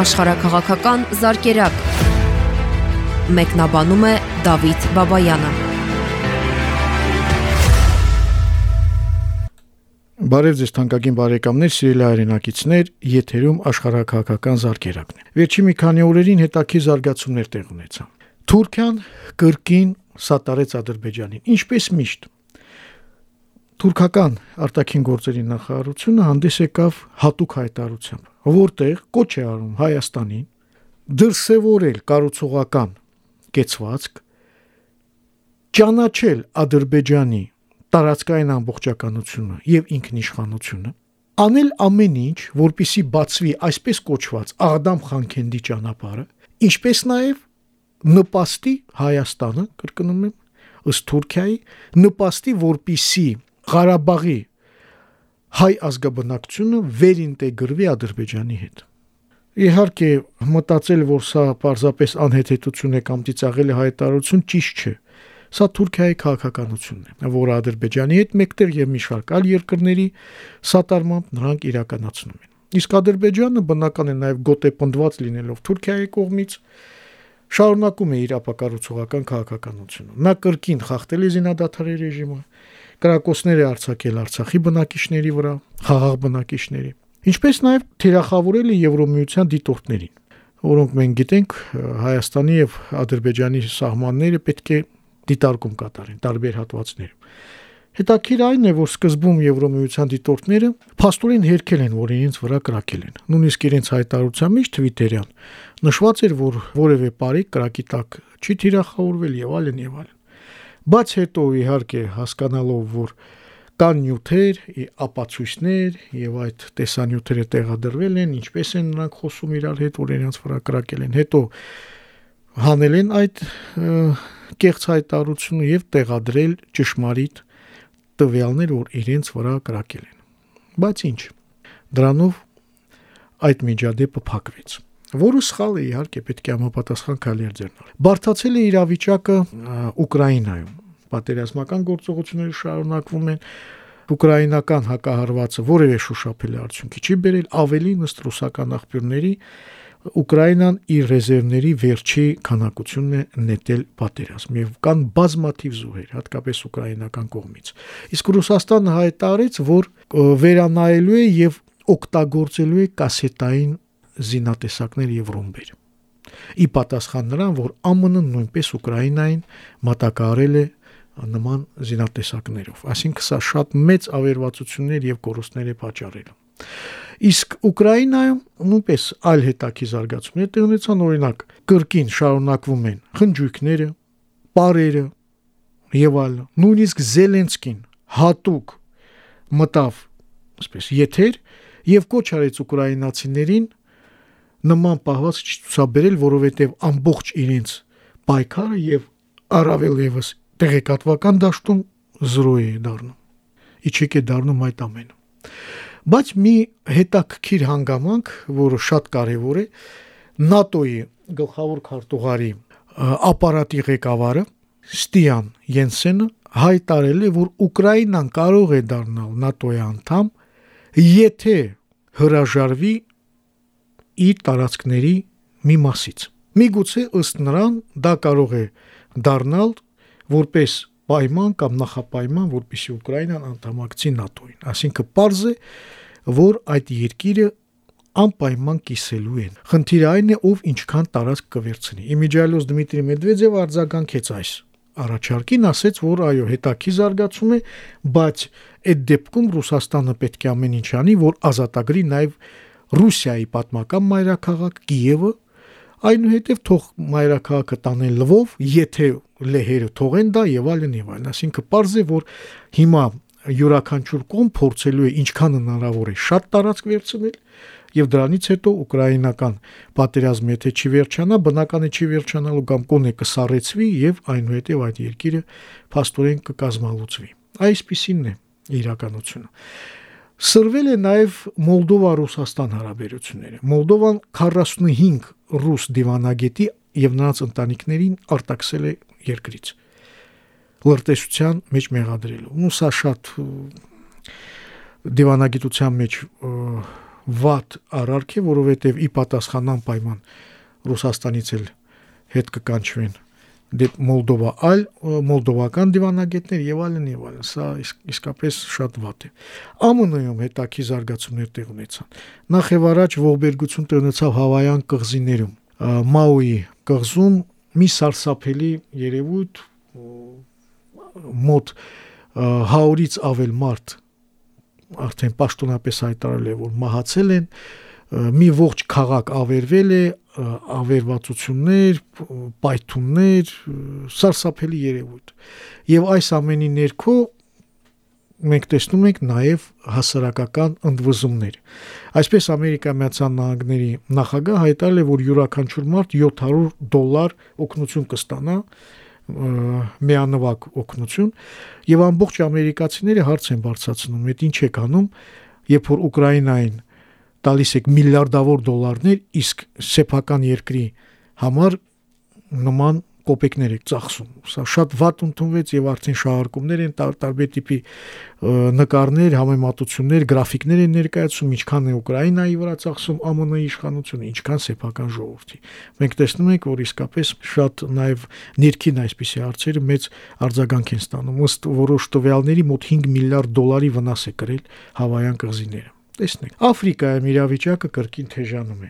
աշխարհակղական զարգերակ։ Մեկնաբանում է Դավիթ Բաբայանը։ Բարև ձեզ թանկագին բարեկամներ, սիրելի հայրենակիցներ, եթերում աշխարհակղական զարգերակն է։ Վերջի մի քանի օրերին հետաքի զարգացումներ տեղ ունեցան։ Թուրքիան կրկին սատարեց Ադրբեջանին, ինչպես միշտ թուրքական արտաքին գործերի նախարարությունը հանդես եկավ հատուկ հայտարարությամբ, որտեղ կոչ է արում Հայաստանին դրսևորել կառուցողական կեցվածք, ճանաչել Ադրբեջանի տարածքային ամբողջականությունը եւ ինքնիշխանությունը, անել ամեն ինչ, որpիսի բացվի այսպես կոչված Աղդամ Խանքենդի ճանապարհը, ինչպես նաեւ նպաստի Հայաստանը, կրկնում եմ, ըստ Թուրքիայի, նպաստի որpիսի Ղարաբաղի հայ ազգաբնակչությունը վերինտեգրվի Ադրբեջանի հետ։ Իհարկե, մտածել, որ սա պարզապես անհեթեթություն է կամ ծիծաղել է հայտարարություն, ճիշտ չէ։ Սա Թուրքիայի քաղաքականությունն է, որը Ադրբեջանի հետ մեկտեղ եւ մի շարք այլ երկրների սատարմամբ նրանք իրականացնում են։ Իսկ Ադրբեջանը բնական է նաեւ գոտեպնդված լինելով Թուրքիայի կողմից շարունակում է իր ապակառուցողական քաղաքականությունը։ Նա կրկին խախտել է զինադադարի ռեժիմը, կրակոցներ է արձակել Արցախի բնակիչների վրա, խաղաղ բնակիչների։ Ինչպես նաև թիրախավորել է Եվրոմիության դիտորդներին, որոնք մենք գիտենք Հայաստանի եւ Ադրբեջանի սահմանները պետք է դիտարկում կատարեն տարբեր հատվածներում։ Հետաքրիր այն է, որ սկզբում Եվրոմիության դիտորդները փաստորեն հերքել են, որ իրենց վրա կրակել են։ Նույնիսկ իրենց հայտարարության մեջ Twitter-յան նշված էր, որ որևէ բարի կրակի տակ չի թիրախավորվել եւ այլն եւ այլն բայց հետո իհարկե հասկանալով որ կան նյութեր, ապացույցներ եւ այդ տեսանյութերը տեղադրվել են, ինչպես են նրանք խոսում իրար հետ, որ իրենց վրա կրակել են։ Հետո հանել են այդ կեղծ հայտարարությունը եւ տեղադրել ճշմարիտ տվյալներ, որ իրենց վրա կրակել են։ Բայց ինչ։ Դրանով այդ միջադեպը փակվեց որը սխալ է իհարկե պետք է համապատասխան քայլեր ձեռնել։ Բարթացել է իրավիճակը Ուկրաինայում։ Պատերազմական գործողությունները շարունակվում են ուկրաինական հակահարվածը որևէ շոշափելի արդյունքի չի բերել ավելի նստ ռուսական աղբյուրների Ուկրաինան իր ռեզերվների վերջի քանակությունն է նետել պատերազմ եւ կան բազմաթիվ զոհեր, հատկապես ուկրաինական կողմից։ Իսկ Ռուսաստանը հայտարարեց, որ վերանայելու է եւ օգտագործելու է կասետային զինատեսակներ եւ ռումբեր։ Ի պատասխան նրան, որ ԱՄՆ-ն նույնպես Ուկրաինային մատակարարել է նման զինատեսակներով, այսինքն սա շատ մեծ ավերվածություններ եւ կորուստներ է պատճառել։ Իսկ Ուկրաինայում նույնպես այլ հետաքի զարգացումներ տեղ ունեցան, օրինակ, կրկին շարունակվում են խնջույքները, պարերը եւ այլն։ Նույնիսկ Զելենսկին հատուկ մտավ, ասես, եթեր եւ կոչ արեց ուկրաինացիներին նման պահվածք չցուցաբերել, որովհետև ամբողջ իրենց պայքարը եւ առավել եւս տեղեկատվական դաշտում զրո է դառնում։ Իչեք է դառնում այդ ամենը։ Բայց մի հետաքրքիր հանգամանք, որը շատ կարևոր է, ՆԱՏՕ-ի գլխավոր քարտուղարի ապարատի ղեկավարը Ստիան Յենսենը հայտարել է, որ Ուկրաինան կարող է դառնալ ՆԱՏՕ-ի անդամ, եթե հրաժարվի իր տարածքների մի մասից։ Միգուցե ըստ նրան դա կարող է դառնալ որպես պայման կամ նախապայման, որպեսզի Ուկրաինան անդամակցի ՆԱՏՕ-ին։ Այսինքն པարզ է, որ այդ երկիրը անպայման կիսելու են։ Խնդիրը այն է, ով ինչքան տարածք կվերցնի։ Իմիջայլոս Դմիտրի Մեդվեդևը արձագանքեց այս առաջարկին, ասեց, որ այո, հետաքի զարգացում է, բայց այդ դեպքում Ռուսաստանը պետք է ամեն ինչ անի, որ ազատագրի նաև Ռուսիայի պատմական մայրաքաղաք Կիևը, այնուհետև թող մայրաքաղաքը տանեն Լվով, եթե լեհերը թողեն դա եւ այլն եւ այլն։ Այսինքն པարզ է, որ հիմա յուրաքանչյուր կողմ փորձելու է ինչքան հնարավոր է շատ տարածք վերցնել եւ դրանից հետո ուկրաինական պատերազմը եթե չի վերջանա, բնական է չի վերջանալու կամ կոնե կսարեցվի եւ այնուհետեւ այդ երկիրը փաստորեն կկազմալուծվի։ Այսպիսինն է իրականությունը։ Սրվել է նաև Մոլդովա-Ռուսաստան հարաբերությունները։ Մոլդովան 45 ռուս դիվանագետի եւ նրանց ընտանիքներին արտաքսել է երկրից լրտեսության մեջ մեղադրելով։ Ու սա շատ դիվանագիտության մեջ վատ արարք է, որովհետև ի պատասխան անպայման Ռուսաստանից էլ հետ կկանչվեն դեպ Մոլդովա, այլ մոլդովական դիվանագետներ եւ այլն եւ այլն։ Սա իսկապես շատ վատ է։ ԱՄՆ-ում հետաքի զարգացումներ տեղ ունեցան։ Նախ եւ առաջ ողբերգություն տնեցավ Հավայան կղզիներում։ Մաուի կղզում մի սարսափելի երևույթ մոտ 100-ից ավել մարդ արդեն պաշտոնապես հայտարարել է, որ մահացել են, մի ողջ քաղաք ավերվել է, ավերվածություններ, պայթուններ, սարսափելի երևույթ։ Եվ այս ամենի ներքո մենք տեսնում ենք նաև հասարակական ընդվզումներ։ Այսպես Ամերիկա Միացյալ Նահանգների նախագահ հայտարարել է, որ յուրաքանչյուր մարդ 700 դոլար օգնություն կստանա միանվագ օգնություն եւ ամբողջ ամերիկացիները հարց են բարձրացնում, այդ ինչ եք անում, երբ որ Ուկրաինային տալիս եք միլիարդավոր դոլարներ, իսկ սեփական երկրի համար նման կոպեկներ եք ծախսում։ Սա շատ վատ ընդունվեց եւ արդեն շահարկումներ են տար, տարբեր տիպի նկարներ, համեմատություններ, գրաֆիկներ են ներկայացում, ինչքան է Ուկրաինայի վրա ծախսում ԱՄՆ-ի իշխանությունը, ինչքան սեփական ժողովրդի։ Մենք տեսնում ենք, որ իսկապես շատ նաեւ ներքին այսպիսի հարցերը մեծ արձագանք են ստանում։ Ըստ որոշ տվյալների մոտ 5 միլիարդ դոլարի վնաս է կրել Հավայան կղզիները։ Տեսնենք, Աֆրիկայում իրավիճակը կրկին թեժանում է։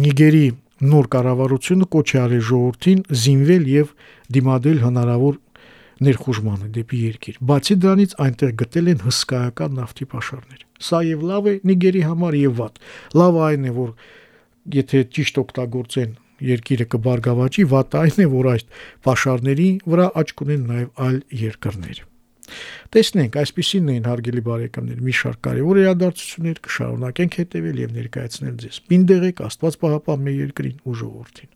Նիգերի նոր կառավարությունը կոչ է արել ժողովրդին զինվել եւ դիմադրել հնարավոր ներխուժմանը դեպի երկիր։ Բացի դրանից այնտեղ գտել են հսկայական նավթի pašարներ։ Սա եւ լավ է Նիգերի համար եւ վատ։ Լավ այն է, որ եթե ճիշտ օգտագործեն երկիրը կբարգավաճի, վատ այն է, որ այդ pašարների վրա աչք ունեն նաեւ այլ երկրներ։ Տեսնենք, այսպեսին էին հարգելի բարեկամներ, մի շարք կարևոր իրադարձություններ կշարունակենք հետևել եւ ներկայացնել ձեզ։ Պինդեղեք Աստված պահապան մեր երկրին ու ժողովրդին։